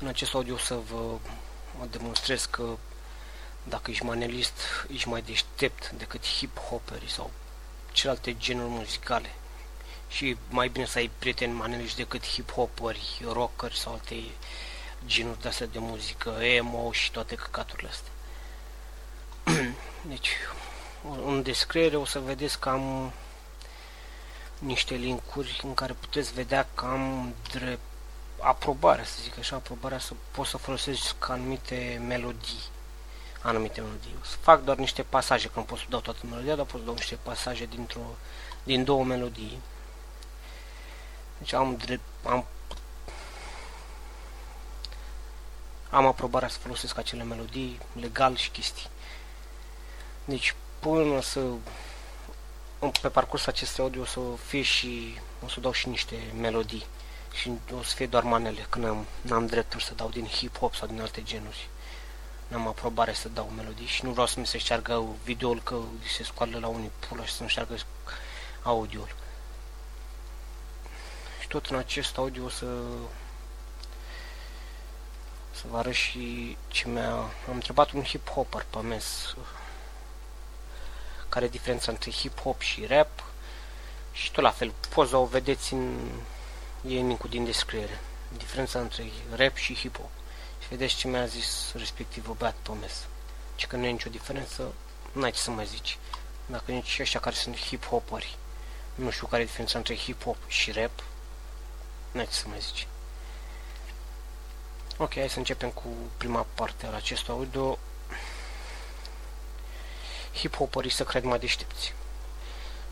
În acest audio să vă demonstrez că dacă ești manelist, ești mai deștept decât hip-hoperi sau celelalte genuri muzicale. Și mai bine să ai prieteni maneliști decât hip-hoperi, rockeri sau alte genuri de astea de muzică, emo și toate căcaturile astea. deci, în descriere o să vedeți că am niște linkuri în care puteți vedea că am drept aprobarea, să zic așa, aprobarea să poți să folosesc anumite melodii anumite melodii. să fac doar niște pasaje, că nu pot să dau toată melodia, dar pot să dau niște pasaje dintr-o, din două melodii. Deci am, drept, am, am aprobarea să folosesc acele melodii legal și chestii. Deci până să pe parcursul acestui audio o să fie și o să dau și niște melodii și o să fie doar manele, că n-am, n-am dreptul să dau din hip-hop sau din alte genuri. N-am aprobare să dau melodii și nu vreau să mi se șteargă videoul că se scoală la unii pula și să-mi șteargă audio-ul. Și tot în acest audio o să să vă arăt și ce mi-a... Am întrebat un hip-hopper pe mes care e diferența între hip-hop și rap și tot la fel, poza o vedeți în e linkul din descriere. Diferența între rap și hip-hop. Și vedeți ce mi-a zis respectivul băiat pe mes. Ce că nu e nicio diferență, n-ai ce să mai zici. Dacă nici ăștia care sunt hip-hoperi nu știu care e diferența între hip-hop și rap, n-ai ce să mai zici. Ok, hai să începem cu prima parte a acestui audio. Hip-hoperii să cred mai deștepți.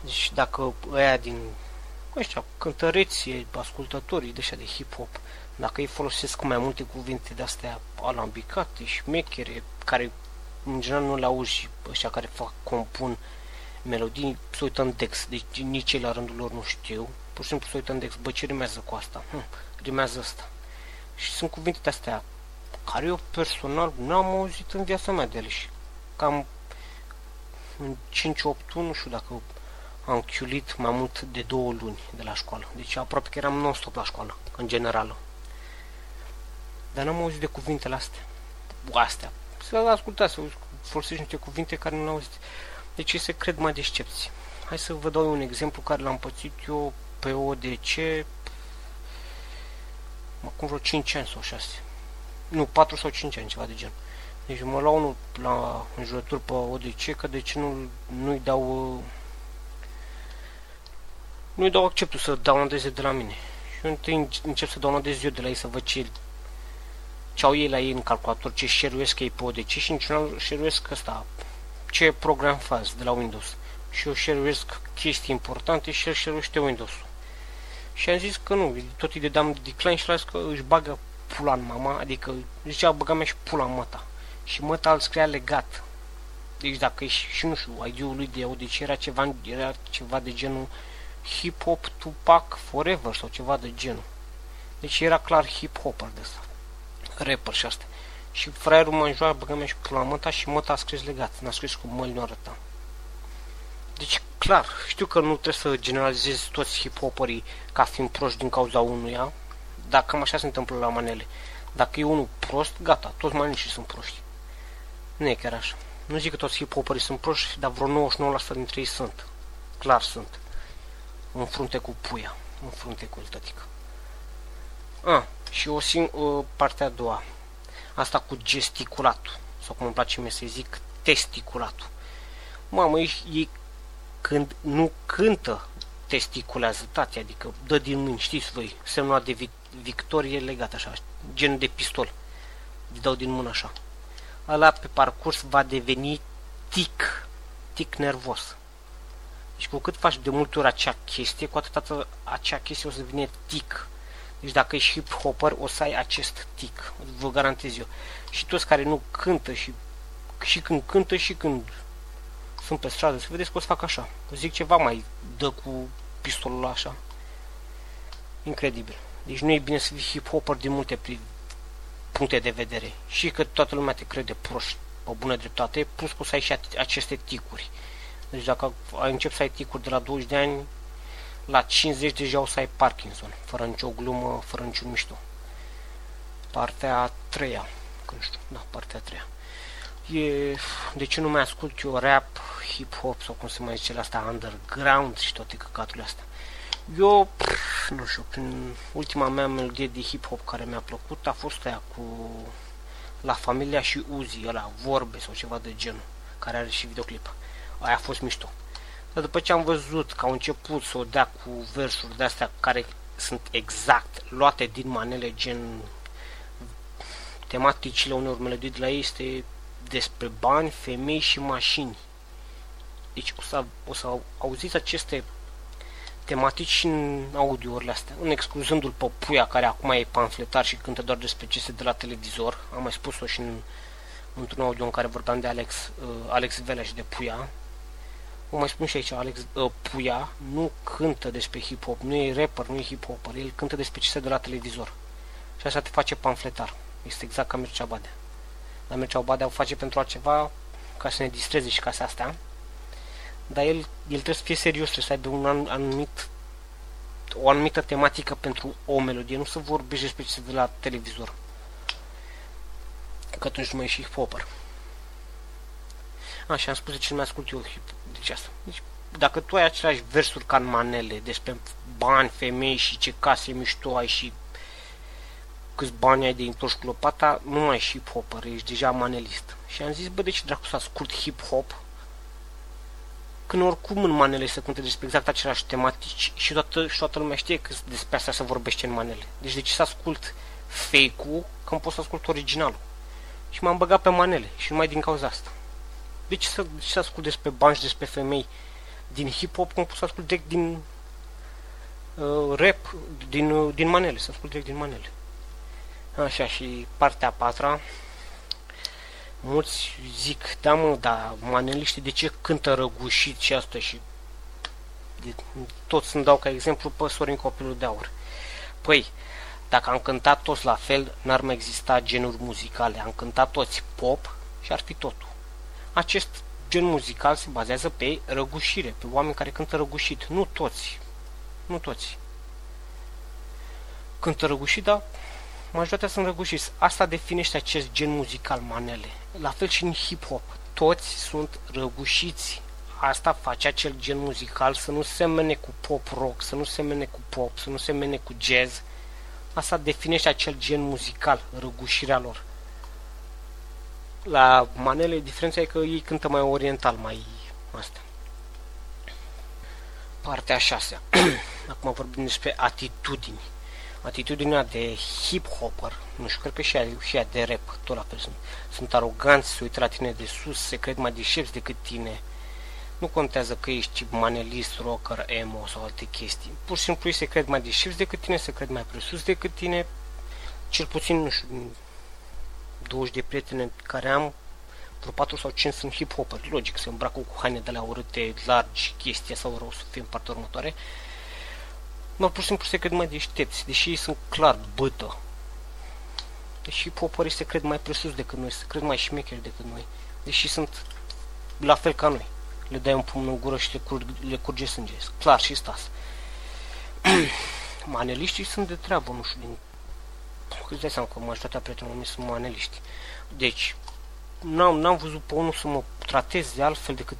Deci dacă ăia din ăștia, cântăreții, ascultătorii de de hip-hop, dacă ei folosesc mai multe cuvinte de-astea alambicate, șmechere, care în general nu le auzi ăștia care fac, compun melodii, se uită în text, deci nici ei la rândul lor nu știu, pur și simplu se uită în text, bă, ce rimează cu asta? Hm, rimează asta. Și sunt cuvinte de-astea care eu personal n-am auzit în viața mea de ele și cam în 5-8 nu știu dacă am chiulit mai mult de două luni de la școală. Deci aproape că eram non-stop la școală, în general. Dar n-am auzit de cuvintele astea. Astea. Să ascultați, să folosiți niște cuvinte care nu le auzit. Deci se cred mai deștepți. Hai să vă dau un exemplu care l-am pățit eu pe ODC acum vreo 5 ani sau 6. Nu, 4 sau 5 ani, ceva de gen. Deci mă luau unul la înjurături pe ODC că de ce nu, nu-i dau nu-i dau acceptul să downloadeze de la mine. Și eu întâi încep să downloadez eu de la ei să văd ce, ce au ei la ei în calculator, ce share ei pe ODC și niciun share ăsta, ce program faz de la Windows. Și eu share chestii importante și el share windows -ul. Și am zis că nu, tot îi dădeam decline și l zis că își bagă pula în mama, adică zicea băga mea și pula în măta. Și măta îl scria legat. Deci dacă ești, și nu știu, ID-ul lui de ODC era ceva, era ceva de genul hip-hop Tupac Forever sau ceva de genul. Deci era clar hip-hopper de asta. Rapper și asta. Și fraierul mă înjoară, băgă mea și pula măta și măta a scris legat. N-a scris cu mălii arăta. Deci, clar, știu că nu trebuie să generalizezi toți hip-hopperii ca fiind proști din cauza unuia, dar cam așa se întâmplă la manele. Dacă e unul prost, gata, toți maneliștii sunt proști. Nu e chiar așa. Nu zic că toți hip-hopperii sunt proști, dar vreo 99% dintre ei sunt. Clar sunt în frunte cu puia, în frunte cu tătică. A, și o, sim- o parte a doua, asta cu gesticulatul, sau cum îmi place mie să zic, testiculatul. Mamă, ei, ei când nu cântă, testiculează tati, adică dă din mâini, știți voi, semnul de vi- victorie legat așa, gen de pistol. Îi dau din mână așa. Ăla pe parcurs va deveni tic, tic nervos. Deci cu cât faci de multe ori acea chestie, cu atât acea chestie o să devine tic. Deci dacă ești hip-hopper, o să ai acest tic, vă garantez eu. Și toți care nu cântă și, și când cântă și când sunt pe stradă, să vedeți că o să fac așa. O zic ceva mai dă cu pistolul așa. Incredibil. Deci nu e bine să fii hip-hopper din multe puncte de vedere. Și că toată lumea te crede proști, o bună dreptate, plus că o să ai și aceste ticuri. Deci dacă încep să ai ticuri de la 20 de ani, la 50 deja o să ai Parkinson, fără nicio glumă, fără niciun mișto. partea a treia, că nu știu, da, partea a treia. E, de ce nu mai ascult eu rap, hip-hop sau cum se mai zice la asta, underground și toate căcaturile astea. Eu, pf, nu știu, prin ultima mea melodie de hip-hop care mi-a plăcut a fost aia cu La Familia și Uzi, ăla, vorbe sau ceva de genul, care are și videoclip. Aia a fost mișto. Dar după ce am văzut că au început să o dea cu versuri de astea care sunt exact luate din manele, gen tematicile unor melodii de la ei este despre bani, femei și mașini. Deci o să, o să auziți aceste tematici în audiourile astea, în excluzându-l pe Puia, care acum e pamfletar și cântă doar despre ce se de la televizor. Am mai spus-o și în, într-un audio în care vorbeam de Alex, uh, Alex Velea și de Puia. O mai spun și aici, Alex uh, Puia nu cântă despre hip-hop, nu e rapper, nu e hip-hopper, el cântă despre ce se de la televizor. Și asta te face pamfletar. Este exact ca Mircea Badea. Dar Mircea Badea o face pentru altceva, ca să ne distreze și ca să astea dar el, el trebuie să fie serios, trebuie să aibă un anumit, o anumită tematică pentru o melodie, nu să vorbești despre ce se vede la televizor. Că atunci nu mai e și hip-hopper. Așa, am spus de ce nu mai ascult eu hip deci asta. Deci, dacă tu ai aceleași versuri ca în manele despre bani, femei și ce case mișto ai și câți bani ai de întors cu lopata, nu mai ești hip-hopper, ești deja manelist. Și am zis, bă, de ce dracu să ascult hip-hop când oricum în manele se cântă despre exact aceleași tematici și toată, și toată lumea știe că despre asta se vorbește în manele. Deci de ce să ascult fake-ul când pot să ascult originalul? Și m-am băgat pe manele și numai din cauza asta. De ce să, de ce să ascult despre bani și despre femei din hip-hop când pot să ascult direct din uh, rap, din, uh, din manele, să ascult direct din manele. Așa, și partea a patra, mulți zic, da mă, dar maneliștii de ce cântă răgușit și asta și de, tot să-mi dau ca exemplu pe Sorin Copilul de Aur. Păi, dacă am cântat toți la fel, n-ar mai exista genuri muzicale. Am cântat toți pop și ar fi totul. Acest gen muzical se bazează pe răgușire, pe oameni care cântă răgușit. Nu toți. Nu toți. Cântă răgușit, dar majoritatea sunt răgușiți. Asta definește acest gen muzical, manele. La fel și în hip-hop. Toți sunt răgușiți. Asta face acel gen muzical să nu semene cu pop rock, să nu semene cu pop, să nu semene cu jazz. Asta definește acel gen muzical, răgușirea lor. La manele, diferența e că ei cântă mai oriental, mai asta. Partea a șasea. Acum vorbim despre atitudini atitudinea de hip-hopper, nu știu, cred că și ea, și ea de rap, tot la fel sunt. Sunt aroganți, se uită la tine de sus, se cred mai deșepți decât tine. Nu contează că ești manelist, rocker, emo sau alte chestii. Pur și simplu se cred mai deșepți decât tine, se cred mai presus decât tine. Cel puțin, nu știu, 20 de prieteni care am, vreo 4 sau 5 sunt hip-hopper. Logic, se îmbracă cu haine de la urâte, largi, chestia sau rău să fie în partea următoare. Mă, pur și simplu se cred mai deștepți, deși ei sunt clar bătă. Deși poporii se cred mai presus decât noi, se cred mai șmecheri decât noi. Deși sunt la fel ca noi. Le dai un pumn în gură și le, cur- le curge sânge. Clar și stas. maneliștii sunt de treabă, nu știu, din... Îți dai seama că majoritatea prietenilor mei sunt maneliști. Deci, n-am, n-am văzut pe unul să mă trateze altfel decât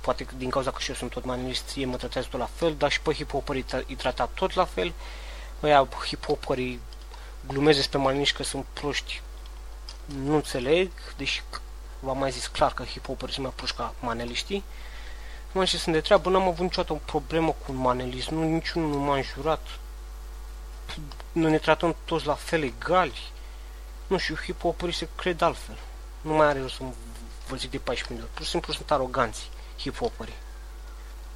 poate că din cauza că și eu sunt tot manelist, ei mă tratează tot la fel, dar și pe hip-hopării îi trata tot la fel. Ăia hip-hopării glumesc despre maneliști că sunt proști. Nu înțeleg, deși v-am mai zis clar că hip-hopării sunt mai proști ca maneliștii. Mă ce sunt de treabă, n-am avut niciodată o problemă cu un manelist, nu, niciunul nu m-a înjurat. Nu ne tratăm toți la fel egali. Nu știu, hip-hopării se cred altfel. Nu mai are rost să vă zic de 14 minute. Pur și simplu sunt aroganți hip-hopării.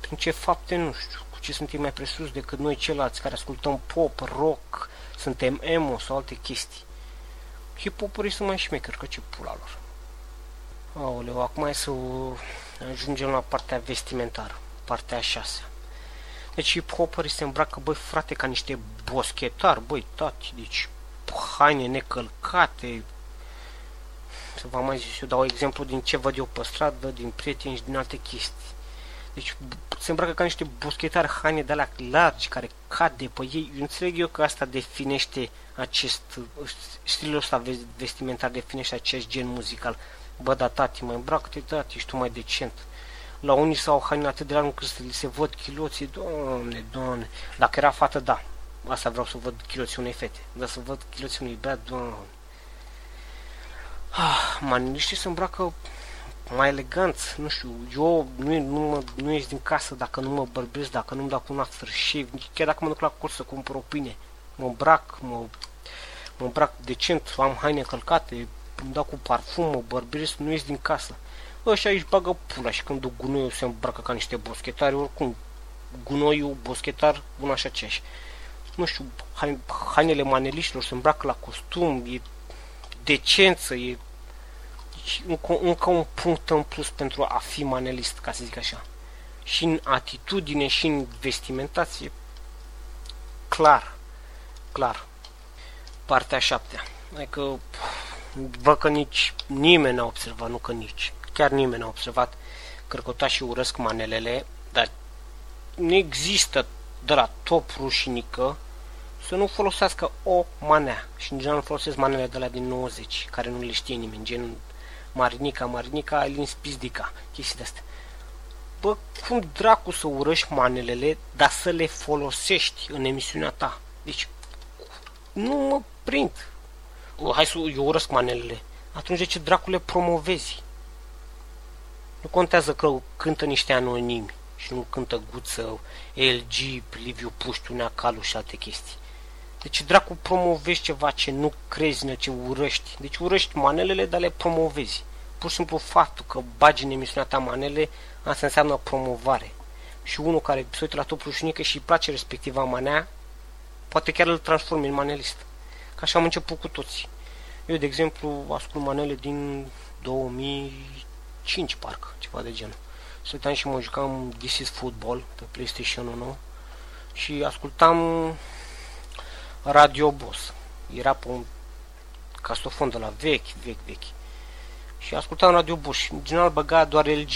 Prin ce fapte, nu știu, cu ce suntem mai presus decât noi ceilalți care ascultăm pop, rock, suntem emo sau alte chestii. Hip-hopării sunt mai șmecheri, că ce pula lor. Aoleu, acum hai să ajungem la partea vestimentară, partea a șasea. Deci hip-hopării se îmbracă, băi frate, ca niște boschetari, băi tati, deci haine necălcate, să vă mai zis, eu dau exemplu din ce văd eu pe stradă, din prieteni și din alte chestii. Deci se îmbracă ca niște boschetari haine de alea largi care cad de pe ei. Eu înțeleg eu că asta definește acest stilul ăsta vestimentar, definește acest gen muzical. Bă, da, tati, mai îmbracă-te, tati, ești tu mai decent. La unii s-au haine atât de larg încât să li se văd chiloții, doamne, doamne. Dacă era fată, da, asta vreau să văd chiloții unei fete. Dar să văd chiloții unui băiat, doamne. Ah, maniliștii se îmbracă mai elegant, nu știu, eu nu, nu, mă, nu ies din casă dacă nu mă bărbesc, dacă nu-mi dau cu un aftershave, chiar dacă mă duc la curs să cumpăr o pâine, mă îmbrac, mă, mă îmbrac decent, am haine călcate, îmi dau cu parfum, mă bărbesc, nu ies din casă. Ăștia aici bagă pula și când duc gunoiul se îmbracă ca niște boschetari, oricum, gunoiul, boschetar, una și aceeași. Nu știu, hainele maneliștilor se îmbracă la costum, e decență, e încă, încă un punct în plus pentru a fi manelist, ca să zic așa. Și în atitudine, și în vestimentație, clar, clar. Partea șaptea. Adică, văd că nici nimeni n-a observat, nu că nici, chiar nimeni n-a observat cărcotașii urăsc manelele, dar nu există de la top rușinică să nu folosească o manea. Și în general folosesc manele de la din 90, care nu le știe nimeni, gen Marinica, Marinica, Elin Spizdica, chestii de-astea. Bă, cum dracu să urăști manelele, dar să le folosești în emisiunea ta? Deci, nu mă prind. O, hai să eu urăsc manelele. Atunci de ce dracu le promovezi? Nu contează că cântă niște anonimi și nu cântă Guță, LG, Liviu Puștiu, Neacalu și alte chestii. Deci dracu promovezi ceva ce nu crezi în ce urăști. Deci urăști manelele, dar le promovezi. Pur și simplu faptul că bagi în emisiunea ta manele, asta înseamnă promovare. Și unul care se uită la top rușinică și îi place respectiva manea, poate chiar îl transformi în manelist. Ca așa am început cu toți. Eu, de exemplu, ascult manele din 2005, parcă, ceva de genul. Să uitam și mă jucam This is Football pe PlayStation 1 și ascultam Radio Boss. Era pe un castofon de la vechi, vechi, vechi. Și ascultam Radio Boss și în general băga doar LG.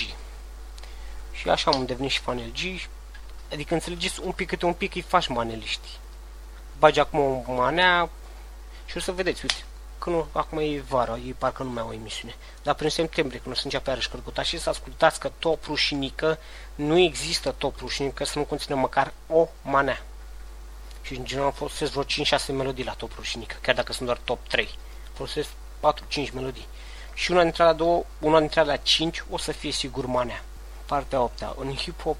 Și așa am devenit și fan LG. Adică înțelegeți un pic câte un pic îi faci maneliști. Bagi acum o manea și o să vedeți, uite, că nu, acum e vara, ei parcă nu mai au emisiune. Dar prin septembrie, când o să începe iarăși cărcuta și să ascultați că top rușinică, nu există top rușinică să nu conține măcar o manea și în general folosesc vreo 5-6 melodii la top rușinică, chiar dacă sunt doar top 3. Folosesc 4-5 melodii. Și una dintre alea două, una dintre alea 5 o să fie sigur manea. Partea 8 -a. În hip-hop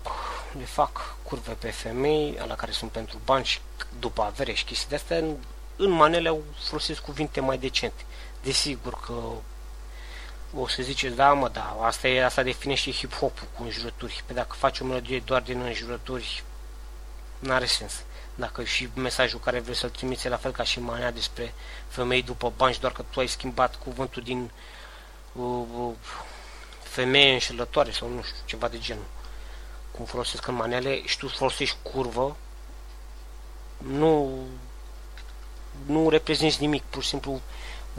le fac curve pe femei, la care sunt pentru bani și după avere și chestii de-astea. În, în manele folosesc cuvinte mai decente. Desigur că o să ziceți, da mă, da, asta, e, asta definește hip-hop-ul cu înjurături. Pe dacă faci o melodie doar din înjurături, n-are sens dacă și mesajul care vrei să-l trimiți la fel ca și manea despre femei după bani doar că tu ai schimbat cuvântul din uh, uh, femeie înșelătoare sau nu știu, ceva de genul. Cum folosesc în manele și tu folosești curvă, nu nu reprezinți nimic, pur și simplu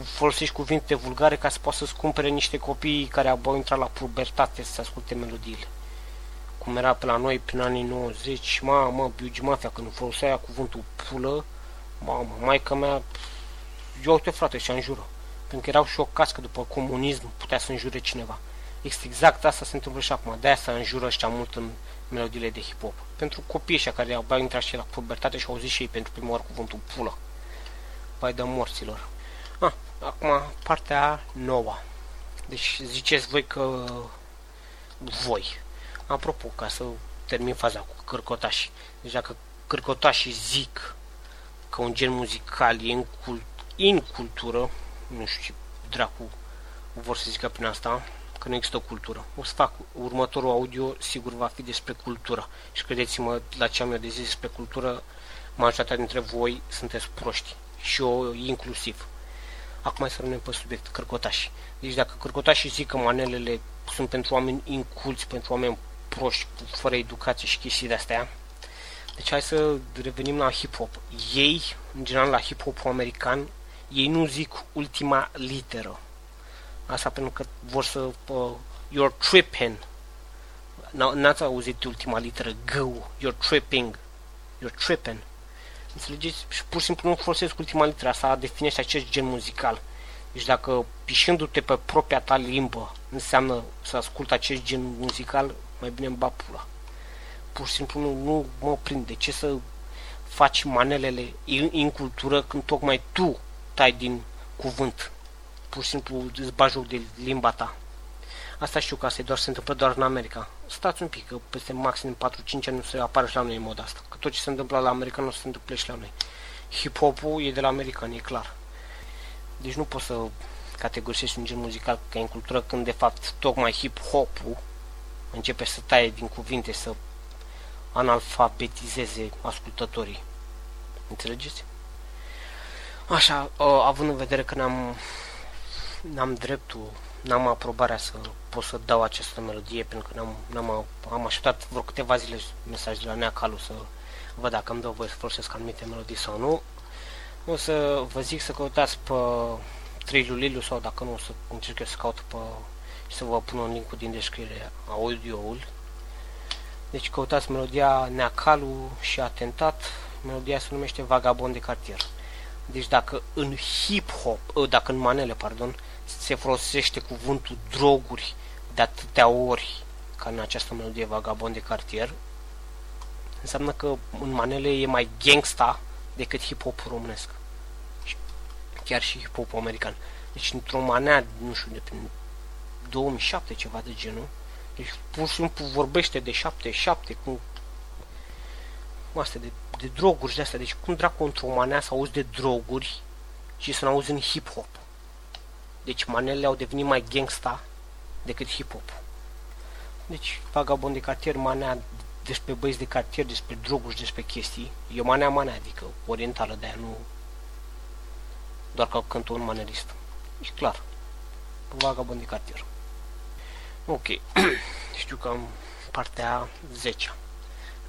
folosești cuvinte vulgare ca să poți să-ți cumpere niște copii care au intrat la pubertate să asculte melodiile cum era pe la noi prin anii 90, mamă, Biugi Mafia, când folosea cuvântul pulă, mamă, maica mea, eu uite frate și înjură. Pentru că erau șocați că după comunism putea să înjure cineva. Este exact asta se întâmplă și acum. De-aia se înjură ăștia mult în melodiile de hip-hop. Pentru copiii ăștia care au intrat și la pubertate și au zis și ei pentru prima oară cuvântul pulă. Pai de morților. Ah, acum partea nouă. Deci ziceți voi că voi, Apropo, ca să termin faza cu cârcotașii. Deci dacă cârcotașii zic că un gen muzical e în, cult, în cultură, nu știu ce dracu vor să zică prin asta, că nu există cultură. O să fac următorul audio, sigur va fi despre cultură. Și credeți-mă, la ce am eu de zis despre cultură, majoritatea dintre voi sunteți proști. Și eu inclusiv. Acum să rămânem pe subiect, cărcotași. Deci dacă cărcotașii zic că manelele sunt pentru oameni inculți, pentru oameni proști, fără educație și chestii de astea. Deci hai să revenim la hip-hop. Ei, în general la hip-hop american, ei nu zic ultima literă. Asta pentru că vor să... Uh, you're tripping. N-ați auzit ultima literă G, you're tripping, you're tripping. Înțelegeți? Și pur și simplu nu folosesc ultima literă, asta definește acest gen muzical. Deci dacă pișându-te pe propria ta limbă înseamnă să ascult acest gen muzical, mai bine îmi ba pula. Pur și simplu nu, nu mă prind. De ce să faci manelele în, în cultură când tocmai tu tai din cuvânt? Pur și simplu îți bagi joc de limba ta. Asta știu că asta doar se întâmplă doar în America. Stați un pic, că peste maxim 4-5 ani nu se apare și la noi în mod asta. Că tot ce se întâmplă la american nu se întâmplă și la noi. Hip-hopul e de la american, e clar. Deci nu poți să categorisești un gen muzical ca în cultură când de fapt tocmai hip-hopul începe să taie din cuvinte, să analfabetizeze ascultătorii. Înțelegeți? Așa, având în vedere că n-am, n-am dreptul, n-am aprobarea să pot să dau această melodie, pentru că n-am, n-am am așteptat vreo câteva zile mesaj de la Nea Calu să văd dacă îmi dă voie să folosesc anumite melodii sau nu. O să vă zic să căutați pe Trilulilu sau dacă nu, o să încerc eu să caut pe și să vă pun un link din descriere audio-ul. Deci căutați melodia Neacalu și Atentat, melodia se numește Vagabond de cartier. Deci dacă în hip-hop, ă, dacă în manele, pardon, se folosește cuvântul droguri de atâtea ori ca în această melodie Vagabond de cartier, înseamnă că în manele e mai gangsta decât hip-hop românesc. Chiar și hip-hop american. Deci într-o manea, nu știu, de prin 2007, ceva de genul. Deci pur și simplu vorbește de 7-7 cu astea de, de droguri de astea. Deci cum dracu într-o manea să auzi de droguri și să nu auzi în hip-hop. Deci manele au devenit mai gangsta decât hip-hop. Deci vagabond de cartier, manea despre băieți de cartier, despre droguri, despre chestii. E manea manea, adică orientală de aia, nu doar ca cântă un manelist. Deci clar, vagabond de cartier. Ok, știu că am partea 10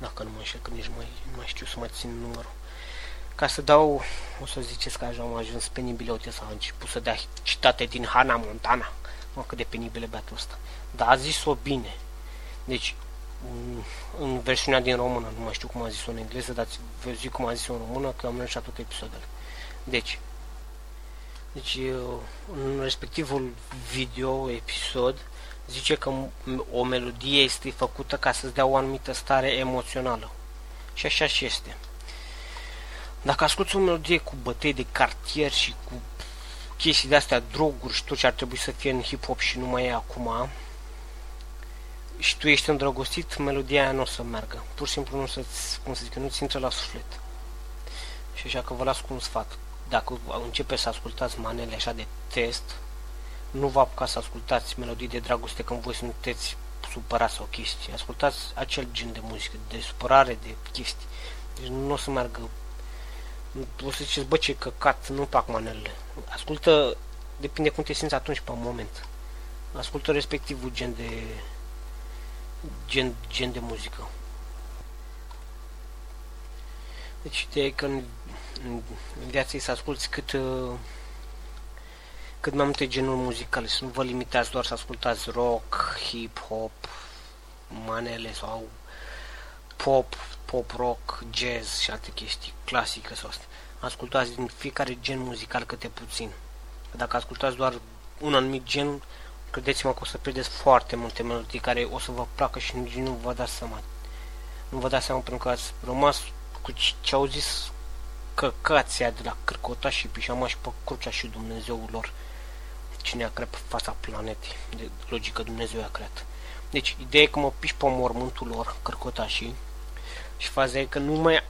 dacă nu mă înșel, că nici mai, nu mai știu să mai țin numărul. Ca să dau, o să ziceți că am ajuns penibil, uite, s-a început să dea citate din Hana Montana. Mă, cât de penibil e băiatul ăsta. Dar a zis-o bine. Deci, în versiunea din română, nu mai știu cum a zis-o în engleză, dar vă zic cum a zis-o în română, că am lăsat toate episoadele. Deci, deci, în respectivul video, episod, zice că o melodie este făcută ca să-ți dea o anumită stare emoțională. Și așa și este. Dacă asculti o melodie cu bătăi de cartier și cu chestii de astea, droguri și tot ce ar trebui să fie în hip-hop și nu mai e acum, și tu ești îndrăgostit, melodia aia nu o să meargă. Pur și simplu nu să-ți, cum să zic, nu-ți intră la suflet. Și așa că vă las cu un sfat. Dacă începeți să ascultați manele așa de test, nu vă apuca să ascultați melodii de dragoste când voi sunteți supărați sau chestii. Ascultați acel gen de muzică, de supărare, de chestii. Deci nu o să meargă... O să ziceți, bă, ce căcat, nu plac manelele. Ascultă, depinde cum te simți atunci pe moment. Ascultă respectivul gen de gen, gen de muzică. Deci ideea e că în, în viața să asculti cât uh, cât mai multe genuri muzicale, să nu vă limitați doar să ascultați rock, hip-hop, manele sau pop, pop rock, jazz și alte chestii clasică sau asta. Ascultați din fiecare gen muzical câte puțin. Dacă ascultați doar un anumit gen, credeți-mă că o să pierdeți foarte multe melodii care o să vă placă și nici nu vă dați seama. Nu vă dați seama pentru că ați rămas cu ce au zis căcația de la Cârcota și Pișama și pe Crucea și Dumnezeul lor cine a creat pe fața planetei, de logică Dumnezeu a creat. Deci, ideea e că mă piși pe mormântul lor, cărcotașii, și faza e că nu mai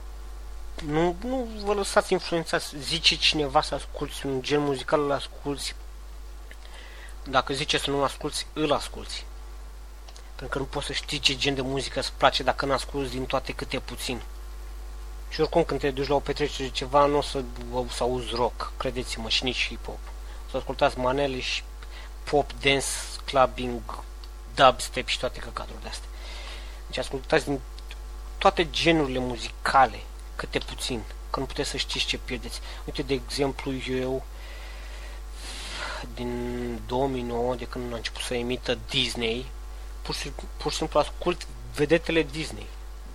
nu, nu vă lăsați influențați, zice cineva să asculti un gen muzical, îl asculti. Dacă zice să nu asculti, îl asculti. Pentru că nu poți să știi ce gen de muzică îți place dacă nu asculti din toate câte puțin. Și oricum când te duci la o petrecere ceva, nu o să, o să auzi rock, credeți-mă, și nici hip-hop să ascultați manele și pop, dance, clubbing, dubstep și toate căcaturile astea. Deci ascultați din toate genurile muzicale, câte puțin, că nu puteți să știți ce pierdeți. Uite, de exemplu, eu din 2009, de când a început să emită Disney, pur și, pur și simplu ascult vedetele Disney.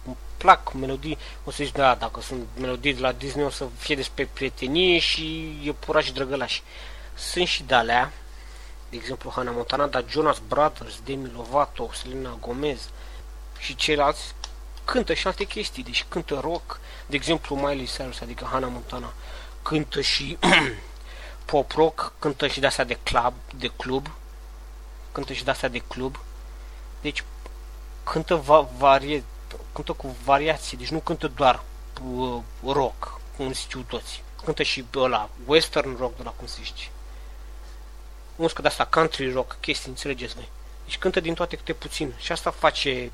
Îmi plac melodii, o să zici, da, dacă sunt melodii de la Disney o să fie despre prietenie și e pura și drăgălași. Sunt și de alea, de exemplu Hannah Montana, dar Jonas Brothers, Demi Lovato, Selena Gomez și ceilalți cântă și alte chestii, deci cântă rock, de exemplu Miley Cyrus, adică Hannah Montana, cântă și pop rock, cântă și de-astea de club, de club, cântă și de-astea de club, deci cântă, va, varie, cântă cu variații, deci nu cântă doar uh, rock, cum știu toți, cântă și ăla, western rock, de la cum se zice muzică de asta, country rock, chestii, înțelegeți voi. Deci cântă din toate câte puțin. Și asta face,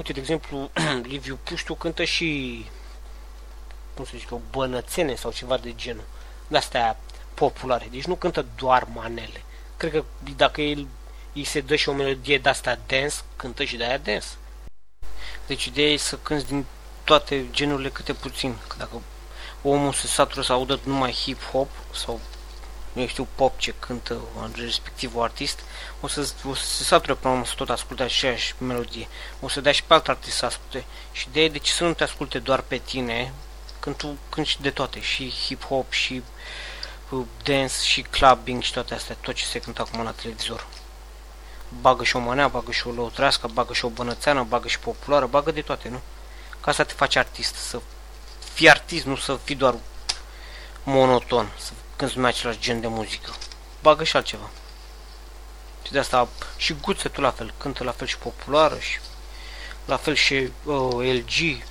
uite, de exemplu, Liviu Puștiu cântă și, cum să zic o bănățene sau ceva de genul. De-astea populare. Deci nu cântă doar manele. Cred că dacă el îi se dă și o melodie de-asta dance, cântă și de-aia dance. Deci ideea e să cânti din toate genurile câte puțin. Că dacă omul se satură să audă numai hip-hop sau nu știu, pop ce cântă respectivul artist, o să, o să se sature până la să tot asculte aceeași melodie. O să dea și pe alt artist să asculte. Și de de ce să nu te asculte doar pe tine, când tu cânti de toate, și hip-hop, și uh, dance, și clubbing, și toate astea, tot ce se cântă acum la televizor. Bagă și o manea, bagă și o lăutrească, bagă și o bănățeană, bagă și populară, bagă de toate, nu? Ca să te faci artist, să fii artist, nu să fii doar monoton, să cânti numai același gen de muzică. Bagă și altceva. Și de asta și Guțetul la fel, cântă la fel și populară și la fel și uh, LG,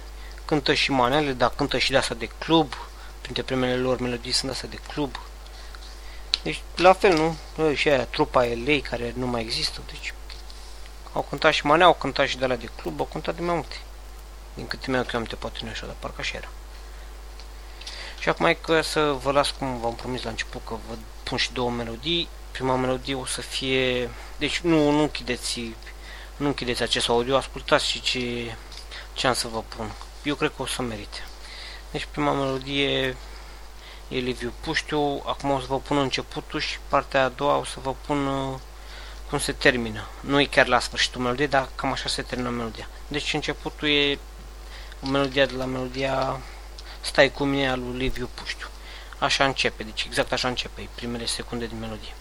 cântă și manele, dar cântă și de asta de club, printre primele lor melodii sunt astea de club. Deci, la fel, nu? Și aia, trupa LA, care nu mai există, deci au cântat și manea, au cântat și de la de club, au cântat de mai multe. Din câte mi-am aminte, poate nu așa, dar parcă așa era. Și acum e că să vă las cum v-am promis la început că vă pun și două melodii. Prima melodie o să fie... Deci nu, nu închideți, nu închideți acest audio, ascultați și ce, ce am să vă pun. Eu cred că o să merite. Deci prima melodie e Liviu Puștiu, acum o să vă pun începutul și partea a doua o să vă pun uh, cum se termină. Nu e chiar la sfârșitul melodiei, dar cam așa se termină melodia. Deci începutul e melodia de la melodia Stai cu mine al lui Liviu Puștiu. Așa începe, deci exact așa începe, primele secunde din melodie.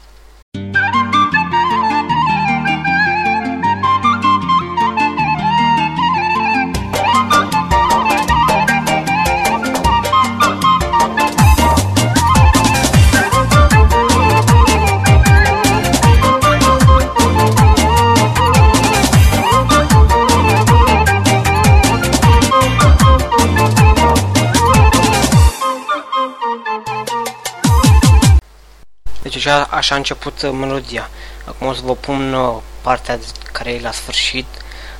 Deja așa a început uh, melodia. Acum o să vă pun uh, partea care e la sfârșit,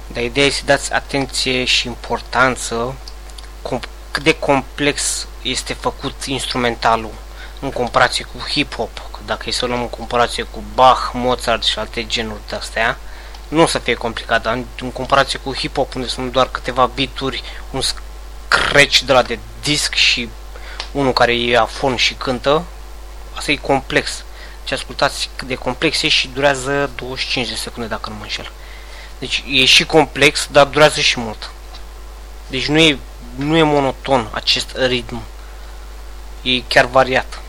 dar ideea e să dați atenție și importanță cât de complex este făcut instrumentalul în comparație cu hip-hop. Dacă e să luăm în comparație cu Bach, Mozart și alte genuri de astea, nu o să fie complicat, dar în comparație cu hip-hop, unde sunt doar câteva bituri, un scratch de la de disc și unul care e afon și cântă, asta e complex. Și ascultați cât de complex e și durează 25 de secunde dacă nu mă înșel. Deci e și complex, dar durează și mult. Deci nu e, nu e monoton acest ritm. E chiar variat.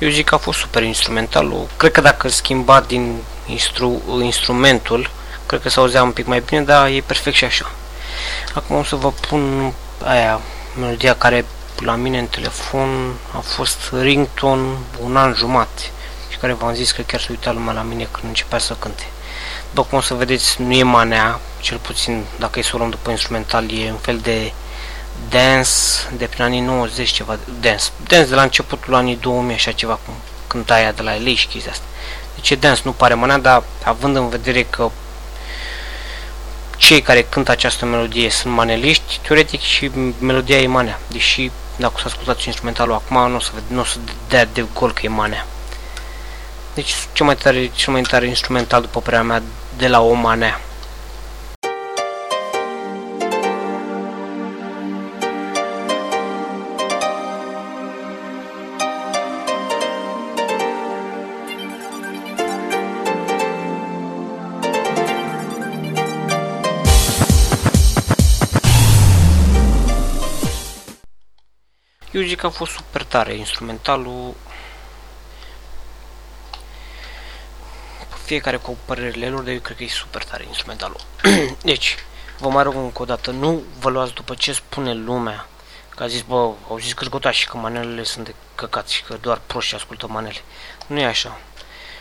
Eu zic că a fost super instrumentalul. Cred că dacă schimba din instru, instrumentul, cred că s auzea un pic mai bine, dar e perfect și așa. Acum o să vă pun aia, melodia care la mine în telefon a fost ringtone un an jumate și care v-am zis că chiar se uita lumea la mine când începea să cânte. După cum o să vedeți, nu e manea, cel puțin dacă e să o luăm după instrumental, e un fel de dance de prin anii 90 ceva, dance, dance de la începutul anii 2000 așa ceva cum cânta aia de la Elei și chestia asta. Deci e dance, nu pare mânea, dar având în vedere că cei care cântă această melodie sunt maneliști, teoretic și melodia e manea, deși dacă o să ascultați instrumentalul acum, nu o să, nu o să dea de gol că e manea. Deci cel mai tare, cel mai tare instrumental, după părerea mea, de la o manea. Eu zic că a fost super tare instrumentalul. Fiecare cu părerile lor, dar eu cred că e super tare instrumentalul. deci, vă mai rog încă o dată, nu vă luați după ce spune lumea. Că a zis, bă, au zis cârgota și că manelele sunt de căcat și că doar proști ascultă manele. Nu e așa.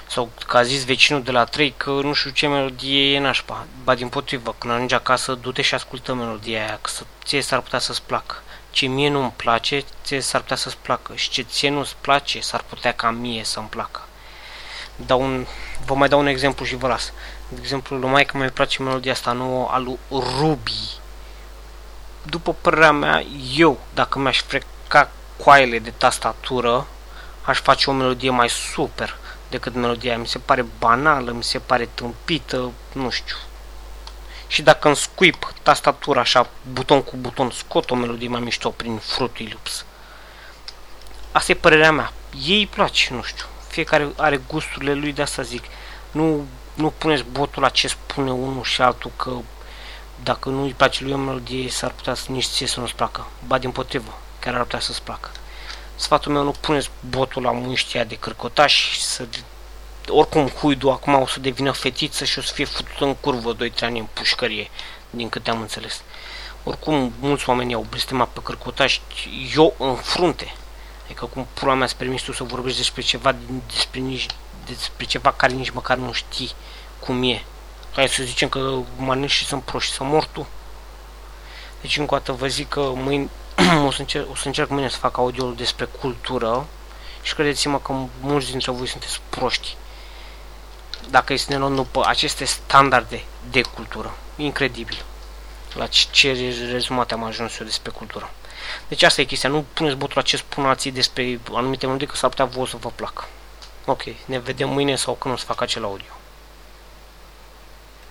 Sau că a zis vecinul de la 3 că nu știu ce melodie e nașpa. Ba din potrivă, când ajungi acasă, du-te și ascultă melodia aia, că să, ție s-ar putea să-ți placă ce mie nu-mi place, ție s-ar putea să-ți placă și ce ție nu-ți place, s-ar putea ca mie să-mi placă. Dau un, vă mai dau un exemplu și vă las. De exemplu, lui maică mi place melodia asta nouă a lui Ruby. După părerea mea, eu, dacă mi-aș freca coaiele de tastatură, aș face o melodie mai super decât melodia Mi se pare banală, mi se pare tâmpită, nu știu, și dacă îmi scuip tastatura așa, buton cu buton, scot o melodie mai mișto prin Fruity Loops. Asta e părerea mea. Ei îi place, nu știu. Fiecare are gusturile lui, de asta zic. Nu, nu puneți botul la ce spune unul și altul, că dacă nu îi place lui o melodie, s-ar putea să nici ție să nu-ți placă. Ba din potrivă, chiar ar putea să-ți placă. Sfatul meu, nu puneți botul la muștia de cârcotași să oricum Huidu acum o să devină fetiță și o să fie futut în curvă 2-3 ani în pușcărie, din câte am înțeles. Oricum, mulți oameni au blestemat pe cărcotași, eu în frunte. Adică cum pula mea să permis tu să vorbești despre ceva, despre, nici, despre ceva care nici măcar nu știi cum e. Hai să zicem că și sunt proști, să mor tu. Deci încă o dată vă zic că mâine o să încerc, o să încerc mâine să fac audio despre cultură și credeți-mă că mulți dintre voi sunteți proști dacă este ne luăm după aceste standarde de cultură. Incredibil. La ce rezumate am ajuns eu despre cultură. Deci asta e chestia, nu puneți botul la ce spun alții despre anumite melodii, că s-ar putea voi să vă placă. Ok, ne vedem mâine sau când o să fac acel audio.